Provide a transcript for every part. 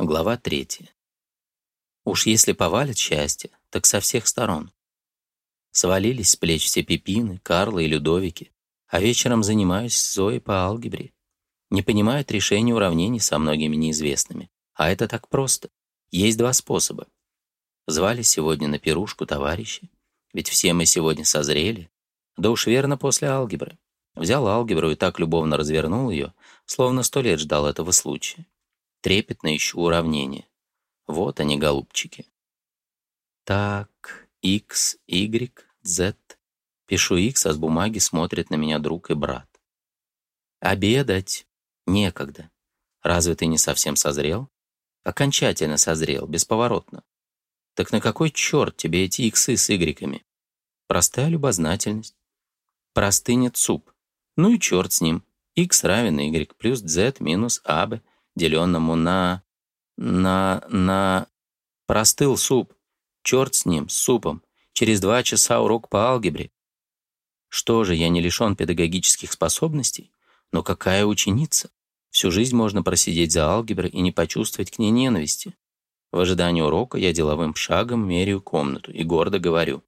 Глава 3. Уж если повалит счастье, так со всех сторон. Свалились с плеч все Пепины, Карлы и Людовики, а вечером занимаюсь с Зоей по алгебре. Не понимают решения уравнений со многими неизвестными. А это так просто. Есть два способа. Звали сегодня на пирушку товарищи, ведь все мы сегодня созрели. Да уж верно после алгебры. Взял алгебру и так любовно развернул ее, словно сто лет ждал этого случая трепетно ищу уравнение. Вот они, голубчики. Так, x, y, z. Пишу x, а с бумаги смотрит на меня друг и брат. Обедать некогда. Разве ты не совсем созрел? Окончательно созрел, бесповоротно. Так на какой черт тебе эти иксы с игреками? Простая любознательность. Простынет суп. Ну и черт с ним. x равен y плюс z минус ab деленному на... на... на... Простыл суп. Черт с ним, с супом. Через два часа урок по алгебре. Что же, я не лишен педагогических способностей? Но какая ученица? Всю жизнь можно просидеть за алгеброй и не почувствовать к ней ненависти. В ожидании урока я деловым шагом меряю комнату и гордо говорю.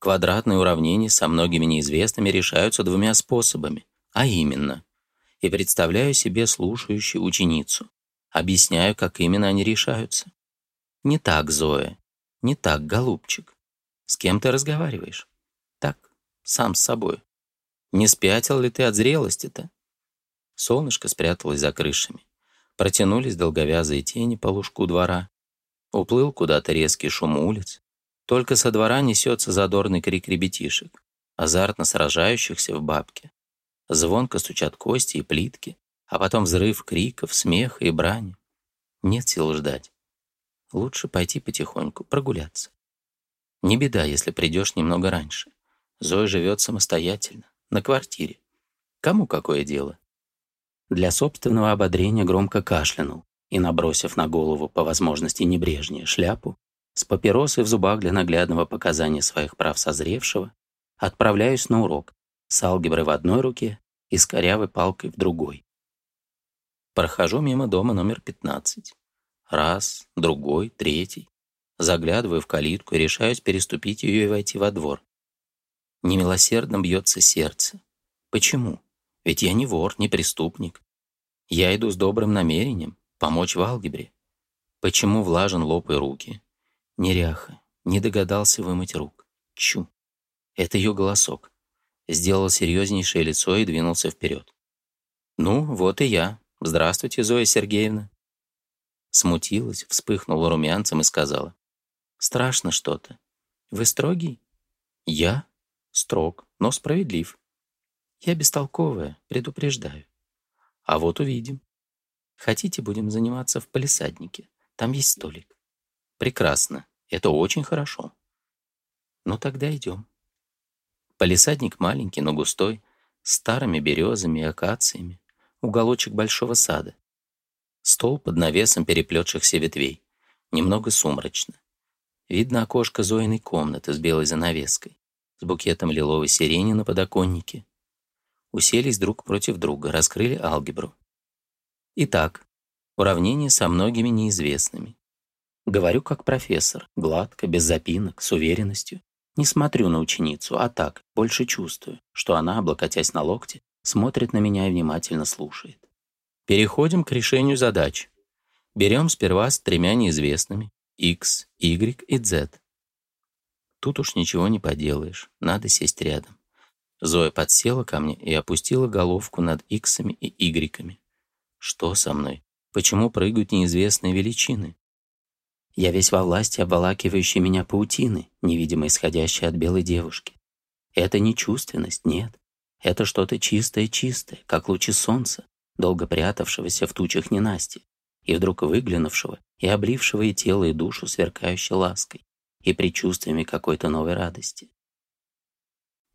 Квадратные уравнения со многими неизвестными решаются двумя способами, а именно и представляю себе слушающую ученицу. Объясняю, как именно они решаются. Не так, Зоя. Не так, голубчик. С кем ты разговариваешь? Так, сам с собой. Не спятил ли ты от зрелости-то? Солнышко спряталось за крышами. Протянулись долговязые тени по лужку двора. Уплыл куда-то резкий шум улиц. Только со двора несется задорный крик ребятишек, азартно сражающихся в бабке. Звонко стучат кости и плитки, а потом взрыв криков, смеха и брани. Нет сил ждать. Лучше пойти потихоньку, прогуляться. Не беда, если придешь немного раньше. Зоя живет самостоятельно, на квартире. Кому какое дело? Для собственного ободрения громко кашлянул и, набросив на голову по возможности небрежнее шляпу, с папиросой в зубах для наглядного показания своих прав созревшего, отправляюсь на урок с алгеброй в одной руке и с корявой палкой в другой. Прохожу мимо дома номер 15. Раз, другой, третий. Заглядываю в калитку и решаюсь переступить ее и войти во двор. Немилосердно бьется сердце. Почему? Ведь я не вор, не преступник. Я иду с добрым намерением помочь в алгебре. Почему влажен лоб и руки? Неряха. Не догадался вымыть рук. Чу. Это ее голосок сделал серьезнейшее лицо и двинулся вперед. «Ну, вот и я. Здравствуйте, Зоя Сергеевна». Смутилась, вспыхнула румянцем и сказала. «Страшно что-то. Вы строгий?» «Я? Строг, но справедлив. Я бестолковая, предупреждаю. А вот увидим. Хотите, будем заниматься в палисаднике. Там есть столик». «Прекрасно. Это очень хорошо. Ну тогда идем». Полисадник маленький, но густой, старыми березами и акациями, уголочек большого сада. Стол под навесом переплетшихся ветвей, немного сумрачно. Видно окошко Зоиной комнаты с белой занавеской, с букетом лиловой сирени на подоконнике. Уселись друг против друга, раскрыли алгебру. Итак, уравнение со многими неизвестными. Говорю как профессор, гладко, без запинок, с уверенностью. Не смотрю на ученицу, а так, больше чувствую, что она, облокотясь на локте, смотрит на меня и внимательно слушает. Переходим к решению задач. Берем сперва с тремя неизвестными X, Y и Z. Тут уж ничего не поделаешь, надо сесть рядом. Зоя подсела ко мне и опустила головку над иксами и игреками. Что со мной? Почему прыгают неизвестные величины? Я весь во власти обволакивающей меня паутины, невидимо исходящей от белой девушки. Это не чувственность, нет. Это что-то чистое-чистое, как лучи солнца, долго прятавшегося в тучах ненасти, и вдруг выглянувшего и облившего и тело, и душу сверкающей лаской, и предчувствиями какой-то новой радости.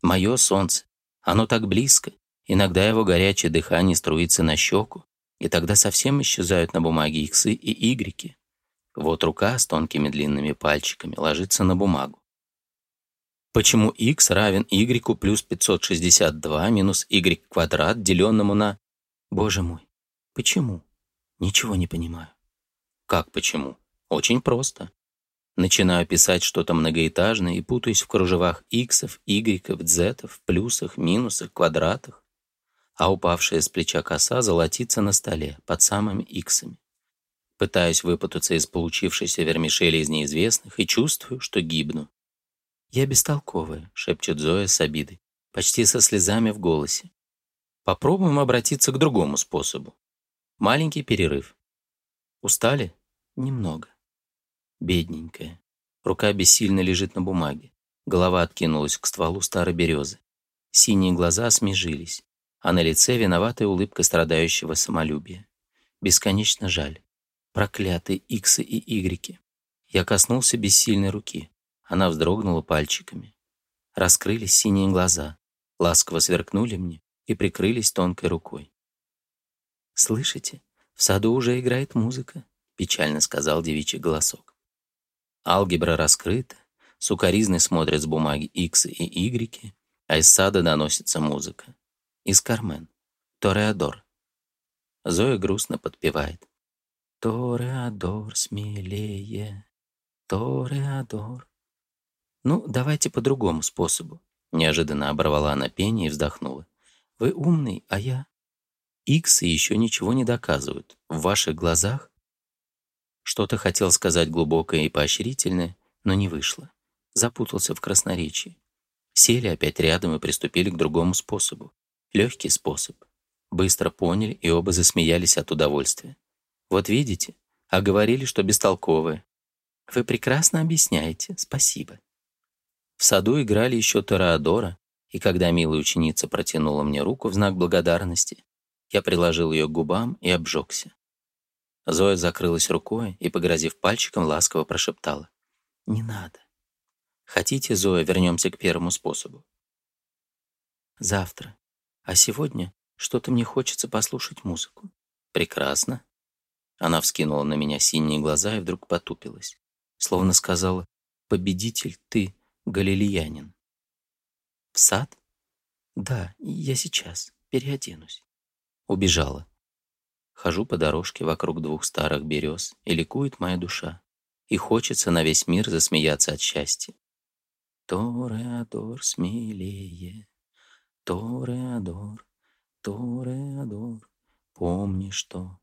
Мое солнце, оно так близко, иногда его горячее дыхание струится на щеку, и тогда совсем исчезают на бумаге иксы и игреки, вот рука с тонкими длинными пальчиками ложится на бумагу. Почему x равен y плюс 562 минус y квадрат, деленному на... Боже мой, почему? Ничего не понимаю. Как почему? Очень просто. Начинаю писать что-то многоэтажное и путаюсь в кружевах иксов, игреков, дзетов, плюсах, минусах, квадратах. А упавшая с плеча коса золотится на столе под самыми иксами пытаюсь выпутаться из получившейся вермишели из неизвестных и чувствую, что гибну. «Я бестолковая», — шепчет Зоя с обидой, почти со слезами в голосе. Попробуем обратиться к другому способу. Маленький перерыв. Устали? Немного. Бедненькая. Рука бессильно лежит на бумаге. Голова откинулась к стволу старой березы. Синие глаза смежились, а на лице виноватая улыбка страдающего самолюбия. Бесконечно жаль. Проклятые иксы и игреки. Я коснулся бессильной руки. Она вздрогнула пальчиками. Раскрылись синие глаза. Ласково сверкнули мне и прикрылись тонкой рукой. «Слышите, в саду уже играет музыка», — печально сказал девичий голосок. Алгебра раскрыта, сукаризны смотрят с бумаги иксы и игреки, а из сада доносится музыка. Из Кармен. Тореадор. Зоя грустно подпевает. Тореадор смелее, Тореадор. Ну, давайте по другому способу. Неожиданно оборвала она пение и вздохнула. Вы умный, а я... Иксы еще ничего не доказывают. В ваших глазах... Что-то хотел сказать глубокое и поощрительное, но не вышло. Запутался в красноречии. Сели опять рядом и приступили к другому способу. Легкий способ. Быстро поняли и оба засмеялись от удовольствия. Вот видите, а говорили, что бестолковые. Вы прекрасно объясняете, спасибо. В саду играли еще Тореадора, и когда милая ученица протянула мне руку в знак благодарности, я приложил ее к губам и обжегся. Зоя закрылась рукой и, погрозив пальчиком, ласково прошептала. «Не надо. Хотите, Зоя, вернемся к первому способу?» «Завтра. А сегодня что-то мне хочется послушать музыку». «Прекрасно. Она вскинула на меня синие глаза и вдруг потупилась. Словно сказала «Победитель ты, галилеянин». «В сад?» «Да, я сейчас. Переоденусь». Убежала. Хожу по дорожке вокруг двух старых берез, и ликует моя душа. И хочется на весь мир засмеяться от счастья. Тореадор смелее, Тореадор, Тореадор, помни, что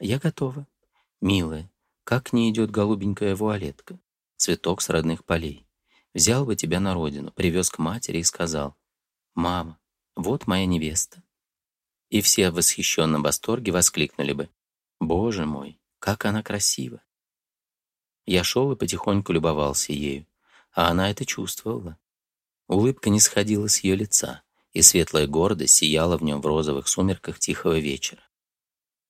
«Я готова. Милая, как не идет голубенькая вуалетка, цветок с родных полей. Взял бы тебя на родину, привез к матери и сказал, «Мама, вот моя невеста». И все в восхищенном восторге воскликнули бы, «Боже мой, как она красива!» Я шел и потихоньку любовался ею, а она это чувствовала. Улыбка не сходила с ее лица, и светлая гордость сияла в нем в розовых сумерках тихого вечера.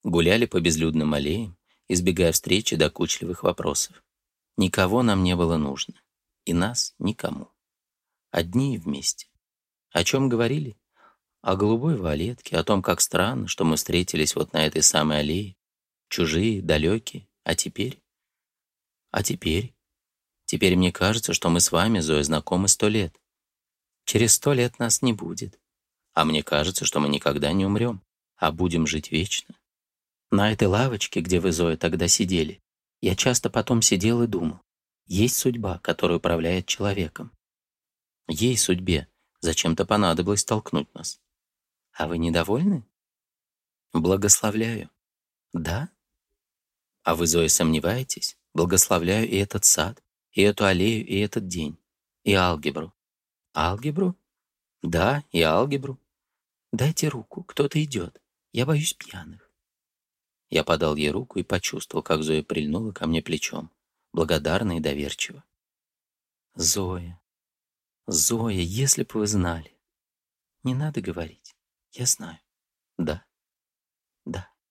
Гуляли по безлюдным аллеям, избегая встречи докучливых вопросов. Никого нам не было нужно. И нас никому. Одни и вместе. О чем говорили? О голубой валетке, о том, как странно, что мы встретились вот на этой самой аллее. Чужие, далекие. А теперь? А теперь? Теперь мне кажется, что мы с вами, Зоя, знакомы сто лет. Через сто лет нас не будет. А мне кажется, что мы никогда не умрем, а будем жить вечно. На этой лавочке, где вы, Зоя, тогда сидели, я часто потом сидел и думал. Есть судьба, которая управляет человеком. Ей, судьбе, зачем-то понадобилось толкнуть нас. А вы недовольны? Благословляю. Да? А вы, Зоя, сомневаетесь? Благословляю и этот сад, и эту аллею, и этот день, и алгебру. Алгебру? Да, и алгебру. Дайте руку, кто-то идет. Я боюсь пьяных. Я подал ей руку и почувствовал, как Зоя прильнула ко мне плечом, благодарно и доверчиво. «Зоя, Зоя, если бы вы знали!» «Не надо говорить, я знаю». «Да, да».